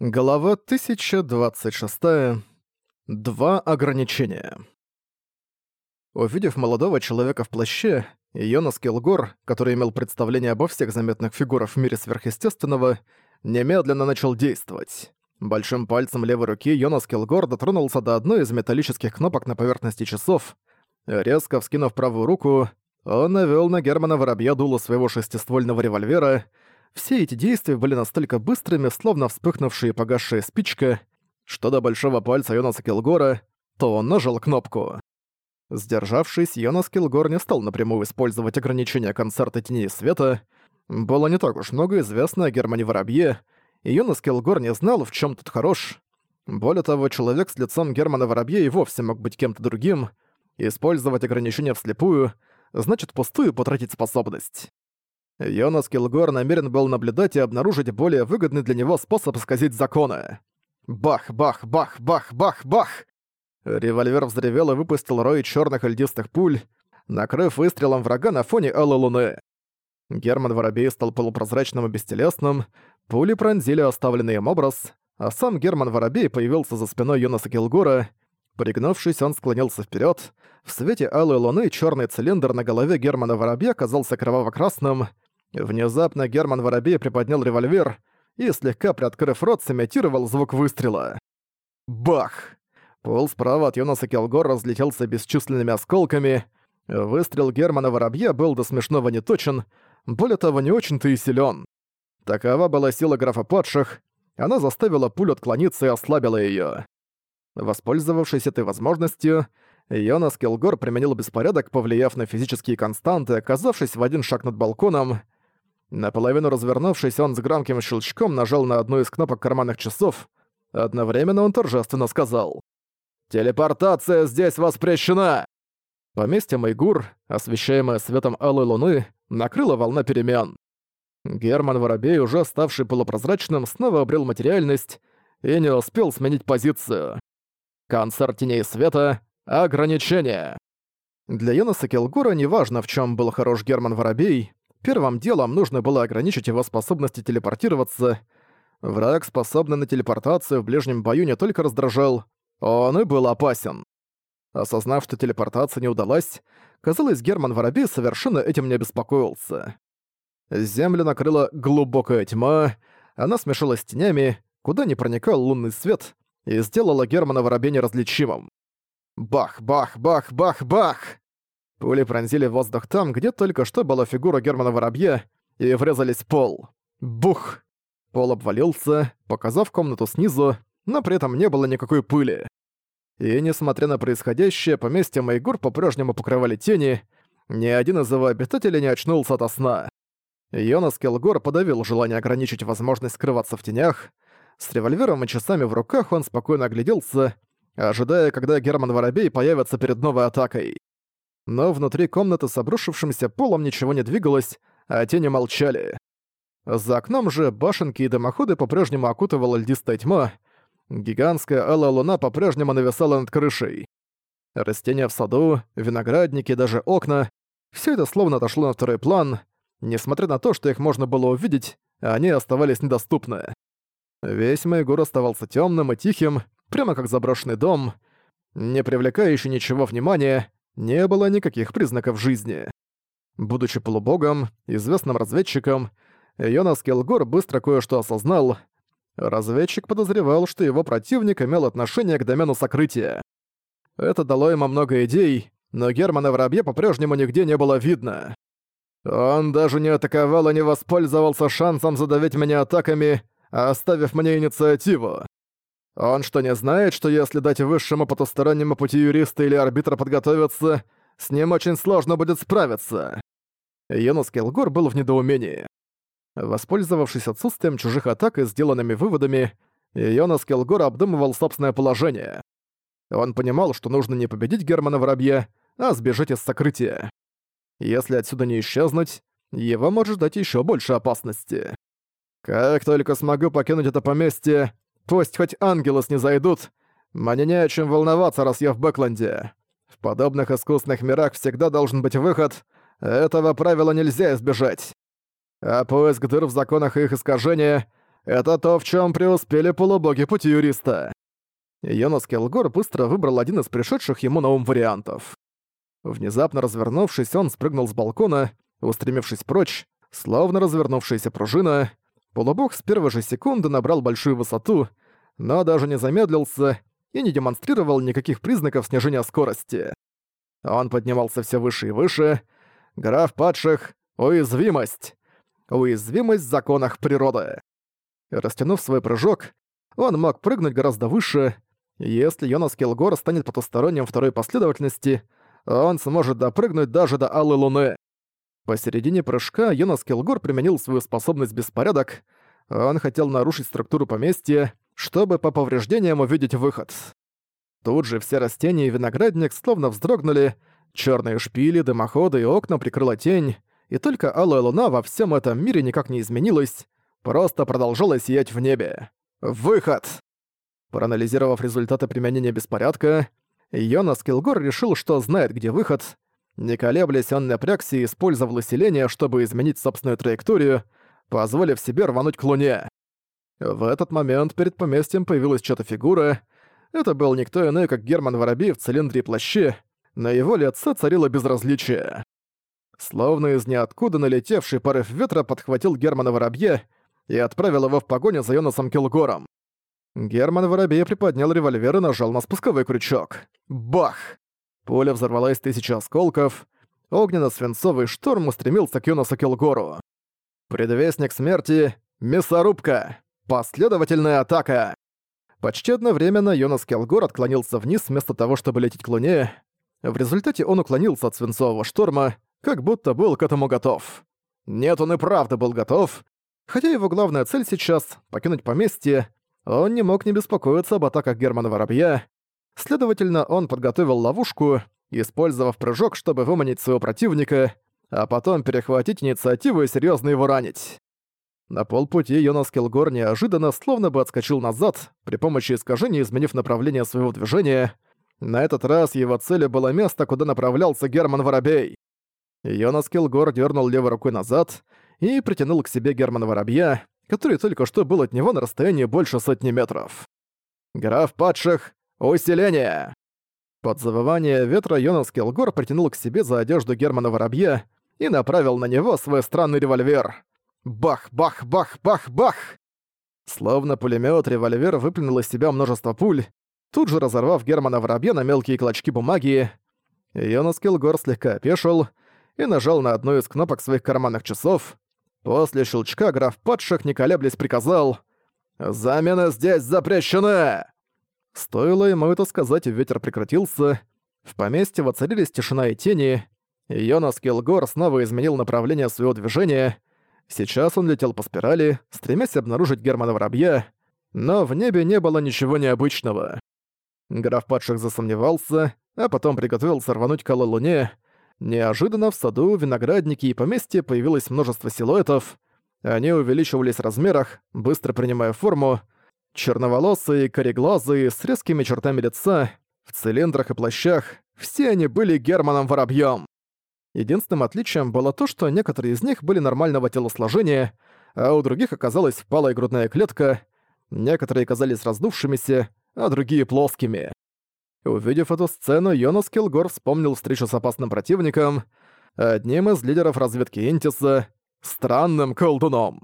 Глава 1026. Два ограничения. Увидев молодого человека в плаще, Йонас Килгор, который имел представление обо всех заметных фигурах в мире сверхъестественного, немедленно начал действовать. Большим пальцем левой руки Йонас Килгор дотронулся до одной из металлических кнопок на поверхности часов. Резко вскинув правую руку, он навёл на Германа Воробья дуло своего шестиствольного револьвера — все эти действия были настолько быстрыми, словно вспыхнувшие погасшая спичка, что до большого пальца Йонаса Килгора, то он нажал кнопку. Сдержавшись, Йонас Килгор не стал напрямую использовать ограничения концерта Теней Света. Было не так уж много известно о Германе Воробье, и Йонас Килгор не знал, в чем тут хорош. Более того, человек с лицом Германа Воробье и вовсе мог быть кем-то другим. Использовать ограничения вслепую значит пустую потратить способность. Йонас Килгор намерен был наблюдать и обнаружить более выгодный для него способ сказить законы. Бах, бах, бах, бах, бах, бах! Револьвер взревел и выпустил рой черных льдистых пуль, накрыв выстрелом врага на фоне алой луны. Герман Воробей стал полупрозрачным и бестелесным, пули пронзили оставленный им образ, а сам Герман Воробей появился за спиной Йонаса Килгора. Пригнувшись, он склонился вперед. В свете алой луны черный цилиндр на голове Германа Воробья казался кроваво-красным, Внезапно Герман Воробей приподнял револьвер и, слегка приоткрыв рот, сымитировал звук выстрела. Бах! Пол справа от Йонаса Келгор разлетелся бесчисленными осколками. Выстрел Германа Воробья был до смешного неточен, более того, не очень-то и силен. Такова была сила графа падших, она заставила пулю отклониться и ослабила её. Воспользовавшись этой возможностью, Йонас Келгор применил беспорядок, повлияв на физические константы, оказавшись в один шаг над балконом — Наполовину развернувшись, он с громким щелчком нажал на одну из кнопок карманных часов. Одновременно он торжественно сказал. «Телепортация здесь воспрещена!» Поместье Майгур, освещаемое светом алой луны, накрыла волна перемен. Герман Воробей, уже ставший полупрозрачным, снова обрел материальность и не успел сменить позицию. Концерт теней света — ограничение. Для Йонаса Келгура неважно, в чем был хорош Герман Воробей, Первым делом нужно было ограничить его способности телепортироваться. Враг, способный на телепортацию в ближнем бою, не только раздражал, он и был опасен. Осознав, что телепортация не удалась, казалось, Герман Воробей совершенно этим не беспокоился. Землю накрыла глубокая тьма, она смешалась с тенями, куда не проникал лунный свет, и сделала Германа Воробей неразличимым. Бах, бах, бах, бах, бах! Пули пронзили воздух там, где только что была фигура Германа Воробья, и врезались в пол. Бух! Пол обвалился, показав комнату снизу, но при этом не было никакой пыли. И несмотря на происходящее, поместье Майгур по-прежнему покрывали тени, ни один из его обитателей не очнулся от сна. Йонас Келгор подавил желание ограничить возможность скрываться в тенях. С револьвером и часами в руках он спокойно огляделся, ожидая, когда Герман Воробей появится перед новой атакой но внутри комнаты с обрушившимся полом ничего не двигалось, а тени молчали. За окном же башенки и дымоходы по-прежнему окутывала льдистая тьма, гигантская алая луна по-прежнему нависала над крышей. Растения в саду, виноградники, даже окна — все это словно отошло на второй план, несмотря на то, что их можно было увидеть, они оставались недоступны. Весь мой город оставался темным и тихим, прямо как заброшенный дом, не привлекающий ничего внимания, не было никаких признаков жизни. Будучи полубогом, известным разведчиком, Йонас Келгор быстро кое-что осознал. Разведчик подозревал, что его противник имел отношение к домену сокрытия. Это дало ему много идей, но Германа воробье по-прежнему нигде не было видно. Он даже не атаковал и не воспользовался шансом задавить меня атаками, а оставив мне инициативу. А он что, не знает, что если дать высшему потустороннему пути юриста или арбитра подготовиться, с ним очень сложно будет справиться?» Йонас Келгор был в недоумении. Воспользовавшись отсутствием чужих атак и сделанными выводами, Йонас Келгор обдумывал собственное положение. Он понимал, что нужно не победить Германа Воробья, а сбежать из сокрытия. Если отсюда не исчезнуть, его может ждать еще больше опасности. «Как только смогу покинуть это поместье, Пусть хоть ангелы с не зайдут, мне не о чем волноваться, раз я в Бэкленде. В подобных искусных мирах всегда должен быть выход, этого правила нельзя избежать. А поиск дыр в законах и их искажения — это то, в чем преуспели полубоги пути юриста. Йонас Келгор быстро выбрал один из пришедших ему на ум вариантов. Внезапно развернувшись, он спрыгнул с балкона, устремившись прочь, словно развернувшаяся пружина. Полубог с первой же секунды набрал большую высоту но даже не замедлился и не демонстрировал никаких признаков снижения скорости. Он поднимался все выше и выше. Граф падших — уязвимость. Уязвимость в законах природы. Растянув свой прыжок, он мог прыгнуть гораздо выше. Если Йонас Килгор станет потусторонним второй последовательности, он сможет допрыгнуть даже до Алой Луны. Посередине прыжка Йонас Килгор применил свою способность беспорядок. Он хотел нарушить структуру поместья, чтобы по повреждениям увидеть выход. Тут же все растения и виноградник словно вздрогнули, черные шпили, дымоходы и окна прикрыла тень, и только алая луна во всем этом мире никак не изменилась, просто продолжала сиять в небе. Выход! Проанализировав результаты применения беспорядка, Йонас Килгор решил, что знает, где выход. Не колеблясь, он напрягся и использовал усиление, чтобы изменить собственную траекторию, позволив себе рвануть к луне. В этот момент перед поместьем появилась чья-то фигура. Это был никто иной, как Герман Воробей в цилиндре и плаще. На его лице царило безразличие. Словно из ниоткуда налетевший порыв ветра подхватил Германа Воробья и отправил его в погоню за Йонасом Килгором. Герман Воробей приподнял револьвер и нажал на спусковой крючок. Бах! Пуля взорвалась тысяча осколков. Огненно-свинцовый шторм устремился к Йонасу Килгору. Предвестник смерти — мясорубка! Последовательная атака! Почти одновременно Йонас Келгор отклонился вниз вместо того, чтобы лететь к Луне. В результате он уклонился от свинцового шторма, как будто был к этому готов. Нет, он и правда был готов. Хотя его главная цель сейчас — покинуть поместье, он не мог не беспокоиться об атаках Германа Воробья. Следовательно, он подготовил ловушку, использовав прыжок, чтобы выманить своего противника, а потом перехватить инициативу и серьезно его ранить. На полпути Йонас Келгор неожиданно словно бы отскочил назад, при помощи искажения изменив направление своего движения. На этот раз его целью было место, куда направлялся Герман Воробей. Йонас Келгор дернул левой рукой назад и притянул к себе Германа Воробья, который только что был от него на расстоянии больше сотни метров. «Граф падших! Усиление!» Под завывание ветра Йонас Келгор притянул к себе за одежду Германа Воробья и направил на него свой странный револьвер. Бах-бах-бах-бах-бах! Словно пулемет, револьвер выплюнул из себя множество пуль, тут же разорвав Германа Воробья на мелкие клочки бумаги. Йонас Килгор слегка опешил и нажал на одну из кнопок своих карманных часов. После щелчка граф Падших, не колеблясь, приказал «Замена здесь запрещена!» Стоило ему это сказать, и ветер прекратился. В поместье воцарились тишина и тени. Йонас Килгор снова изменил направление своего движения — Сейчас он летел по спирали, стремясь обнаружить Германа Воробья, но в небе не было ничего необычного. Граф Падших засомневался, а потом приготовился рвануть к луне. Неожиданно в саду, винограднике и поместье появилось множество силуэтов. Они увеличивались в размерах, быстро принимая форму. Черноволосые, кореглазые, с резкими чертами лица, в цилиндрах и плащах. Все они были Германом Воробьём. Единственным отличием было то, что некоторые из них были нормального телосложения, а у других оказалась впалая грудная клетка, некоторые казались раздувшимися, а другие плоскими. Увидев эту сцену, Йонас Килгор вспомнил встречу с опасным противником, одним из лидеров разведки Интиса, странным колдуном.